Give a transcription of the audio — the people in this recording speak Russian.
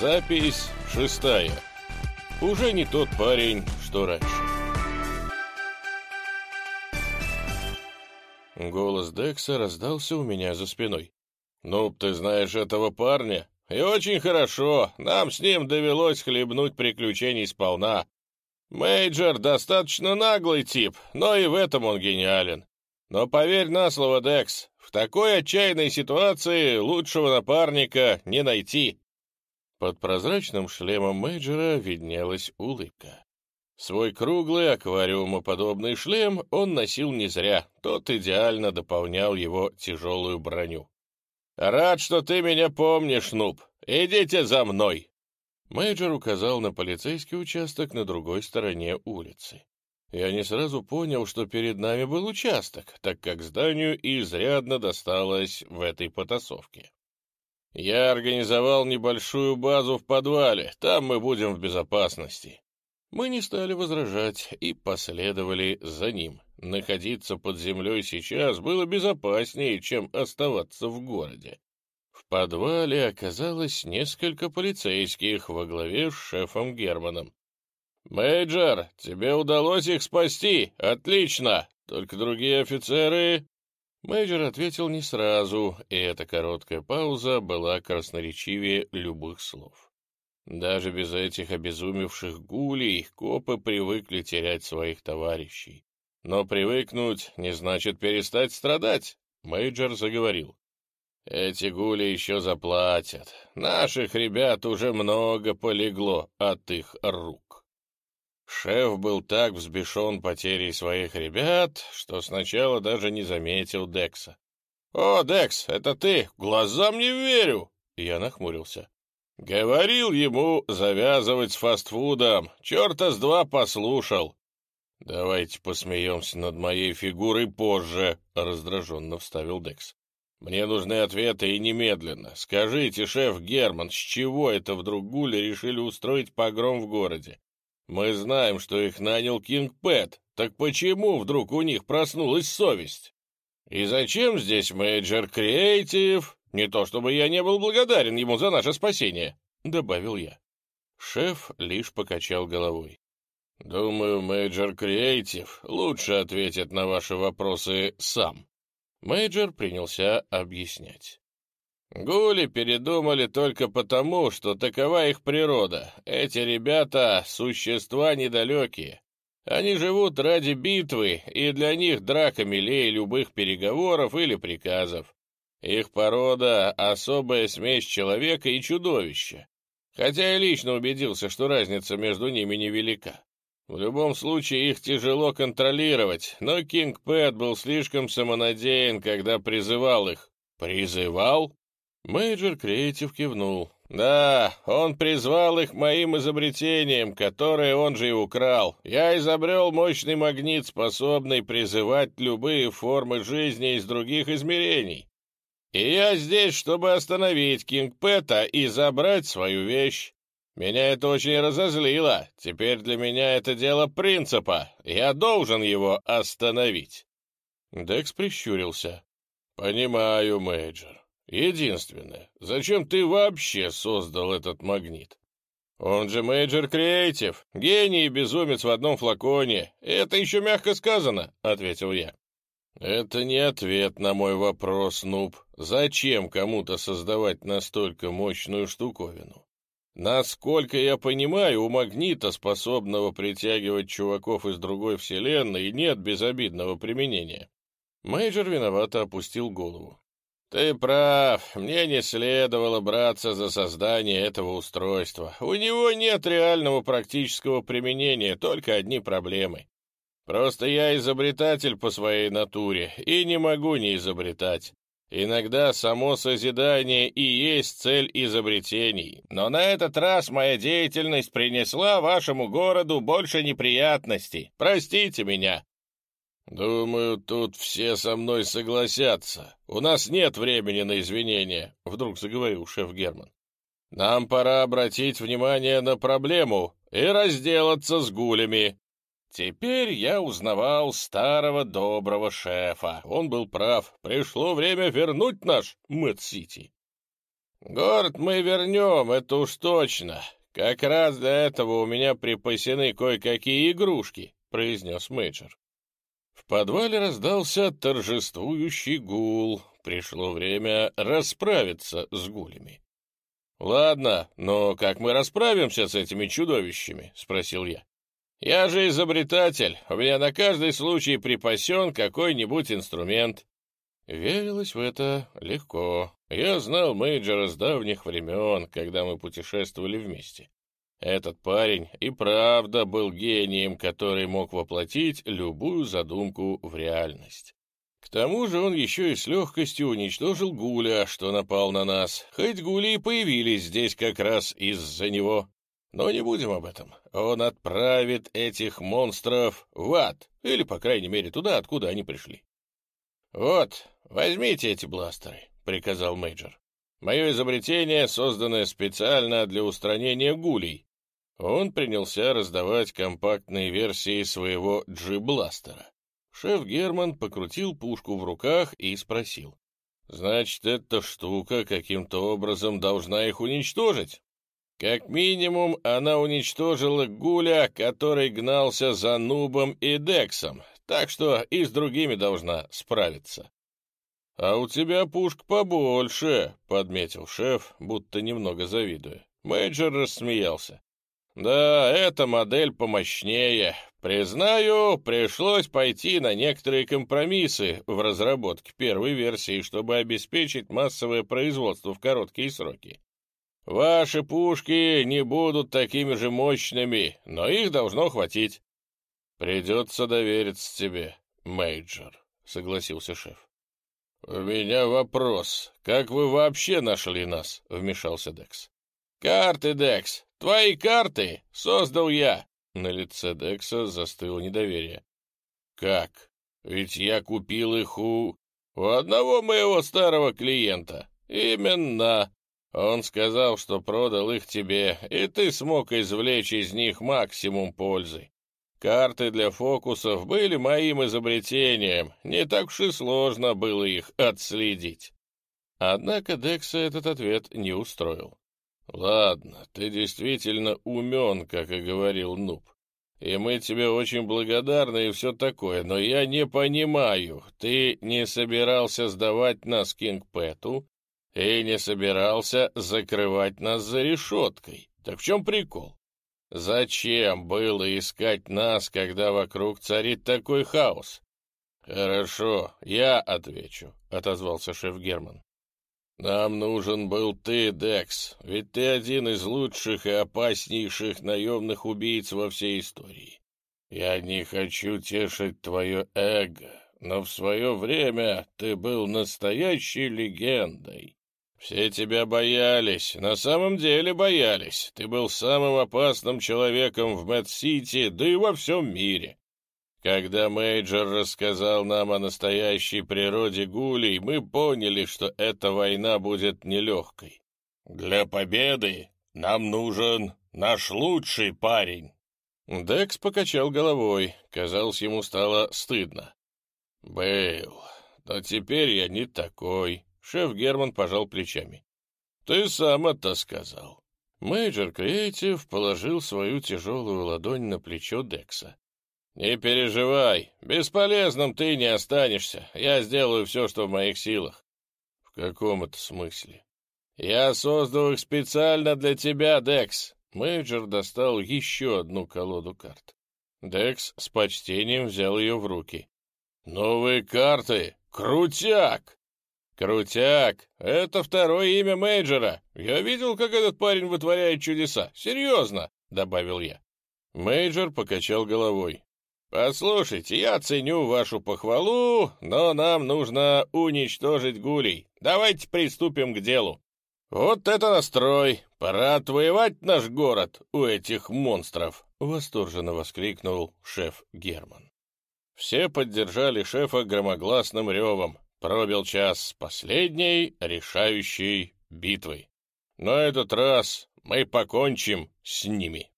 Запись шестая. Уже не тот парень, что раньше. Голос Декса раздался у меня за спиной. «Ну, ты знаешь этого парня? И очень хорошо, нам с ним довелось хлебнуть приключений сполна. Мейджор достаточно наглый тип, но и в этом он гениален. Но поверь на слово, Декс, в такой отчаянной ситуации лучшего напарника не найти. Под прозрачным шлемом Мейджора виднелась улыбка. Свой круглый аквариумоподобный шлем он носил не зря, тот идеально дополнял его тяжелую броню. «Рад, что ты меня помнишь, Нуб. Идите за мной!» Мейджор указал на полицейский участок на другой стороне улицы. Я не сразу понял, что перед нами был участок, так как зданию изрядно досталось в этой потасовке. Я организовал небольшую базу в подвале, там мы будем в безопасности. Мы не стали возражать и последовали за ним. Находиться под землей сейчас было безопаснее, чем оставаться в городе. В подвале оказалось несколько полицейских во главе с шефом Германом. «Мейджор, тебе удалось их спасти! Отлично! Только другие офицеры...» Мейджор ответил не сразу, и эта короткая пауза была красноречивее любых слов. Даже без этих обезумевших гулей копы привыкли терять своих товарищей. Но привыкнуть не значит перестать страдать, Мейджор заговорил. Эти гули еще заплатят. Наших ребят уже много полегло от их рук. Шеф был так взбешен потерей своих ребят, что сначала даже не заметил Декса. «О, Декс, это ты! Глазам не верю!» Я нахмурился. «Говорил ему завязывать с фастфудом. Черта с два послушал». «Давайте посмеемся над моей фигурой позже», — раздраженно вставил Декс. «Мне нужны ответы и немедленно. Скажите, шеф Герман, с чего это вдруг гули решили устроить погром в городе? Мы знаем, что их нанял Кинг Пэт. Так почему вдруг у них проснулась совесть? И зачем здесь Мейджор Креатив? Не то чтобы я не был благодарен ему за наше спасение, — добавил я. Шеф лишь покачал головой. «Думаю, Мейджор Креатив лучше ответит на ваши вопросы сам». Мейджор принялся объяснять. Гули передумали только потому, что такова их природа. Эти ребята — существа недалекие. Они живут ради битвы, и для них драка милее любых переговоров или приказов. Их порода — особая смесь человека и чудовища. Хотя я лично убедился, что разница между ними невелика. В любом случае их тяжело контролировать, но Кинг Пэт был слишком самонадеян, когда призывал их. Призывал? Мейджор Креатив кивнул. «Да, он призвал их моим изобретением, которое он же и украл. Я изобрел мощный магнит, способный призывать любые формы жизни из других измерений. И я здесь, чтобы остановить Кинг Пэта и забрать свою вещь. Меня это очень разозлило. Теперь для меня это дело принципа. Я должен его остановить». Декс прищурился. «Понимаю, Мейджор. Единственное, зачем ты вообще создал этот магнит? Он же Мейджор Креатив, гений и безумец в одном флаконе. Это еще мягко сказано, — ответил я. Это не ответ на мой вопрос, Нуб. Зачем кому-то создавать настолько мощную штуковину? Насколько я понимаю, у магнита, способного притягивать чуваков из другой вселенной, нет безобидного применения. Мейджор виновато опустил голову. «Ты прав, мне не следовало браться за создание этого устройства. У него нет реального практического применения, только одни проблемы. Просто я изобретатель по своей натуре и не могу не изобретать. Иногда само созидание и есть цель изобретений, но на этот раз моя деятельность принесла вашему городу больше неприятностей. Простите меня». «Думаю, тут все со мной согласятся. У нас нет времени на извинения», — вдруг заговорил шеф Герман. «Нам пора обратить внимание на проблему и разделаться с гулями». Теперь я узнавал старого доброго шефа. Он был прав. Пришло время вернуть наш Мэтт-Сити. Город мы вернем, это уж точно. Как раз для этого у меня припасены кое-какие игрушки», — произнес Мейджор. В подвале раздался торжествующий гул. Пришло время расправиться с гулями. «Ладно, но как мы расправимся с этими чудовищами?» — спросил я. «Я же изобретатель, у меня на каждый случай припасен какой-нибудь инструмент». Верилось в это легко. Я знал Мейджора с давних времен, когда мы путешествовали вместе. Этот парень и правда был гением, который мог воплотить любую задумку в реальность. К тому же он еще и с легкостью уничтожил Гуля, что напал на нас, хоть Гули и появились здесь как раз из-за него. Но не будем об этом. Он отправит этих монстров в ад, или, по крайней мере, туда, откуда они пришли. «Вот, возьмите эти бластеры», — приказал Мейджор. «Мое изобретение, созданное специально для устранения гулей». Он принялся раздавать компактные версии своего G-бластера. Шеф Герман покрутил пушку в руках и спросил. «Значит, эта штука каким-то образом должна их уничтожить?» «Как минимум, она уничтожила Гуля, который гнался за Нубом и Дексом, так что и с другими должна справиться». «А у тебя пушка побольше», — подметил шеф, будто немного завидуя. Мейджор рассмеялся. «Да, эта модель помощнее. Признаю, пришлось пойти на некоторые компромиссы в разработке первой версии, чтобы обеспечить массовое производство в короткие сроки. Ваши пушки не будут такими же мощными, но их должно хватить». «Придется довериться тебе, Мейджор», — согласился шеф. «У меня вопрос. Как вы вообще нашли нас?» — вмешался Декс. «Карты, Декс. Твои карты создал я!» На лице Декса застыло недоверие. «Как? Ведь я купил их у... у одного моего старого клиента. Именно. Он сказал, что продал их тебе, и ты смог извлечь из них максимум пользы. Карты для фокусов были моим изобретением, не так уж и сложно было их отследить». Однако Декса этот ответ не устроил. «Ладно, ты действительно умен, как и говорил Нуб. И мы тебе очень благодарны и все такое, но я не понимаю, ты не собирался сдавать нас Кинг-Пэту и не собирался закрывать нас за решеткой. Так в чем прикол? Зачем было искать нас, когда вокруг царит такой хаос?» «Хорошо, я отвечу», — отозвался шеф Герман. «Нам нужен был ты, Декс, ведь ты один из лучших и опаснейших наемных убийц во всей истории. Я не хочу тешить твое эго, но в свое время ты был настоящей легендой. Все тебя боялись, на самом деле боялись. Ты был самым опасным человеком в Мэтт-Сити, да и во всем мире. Когда Мейджор рассказал нам о настоящей природе гулей, мы поняли, что эта война будет нелегкой. Для победы нам нужен наш лучший парень. Декс покачал головой. Казалось, ему стало стыдно. «Был, но теперь я не такой». Шеф Герман пожал плечами. «Ты сам это сказал». Мейджор Креатив положил свою тяжелую ладонь на плечо Декса. «Не переживай, бесполезным ты не останешься. Я сделаю все, что в моих силах». «В каком это смысле?» «Я создал их специально для тебя, Декс». Мейджор достал еще одну колоду карт. Декс с почтением взял ее в руки. «Новые карты! Крутяк!» «Крутяк! Это второе имя Мейджора. Я видел, как этот парень вытворяет чудеса. Серьезно!» — добавил я. Мейджор покачал головой. «Послушайте, я ценю вашу похвалу, но нам нужно уничтожить гулей. Давайте приступим к делу». «Вот это настрой! Пора отвоевать наш город у этих монстров!» — восторженно воскликнул шеф Герман. Все поддержали шефа громогласным ревом. Пробил час последней решающей битвы. Но этот раз мы покончим с ними.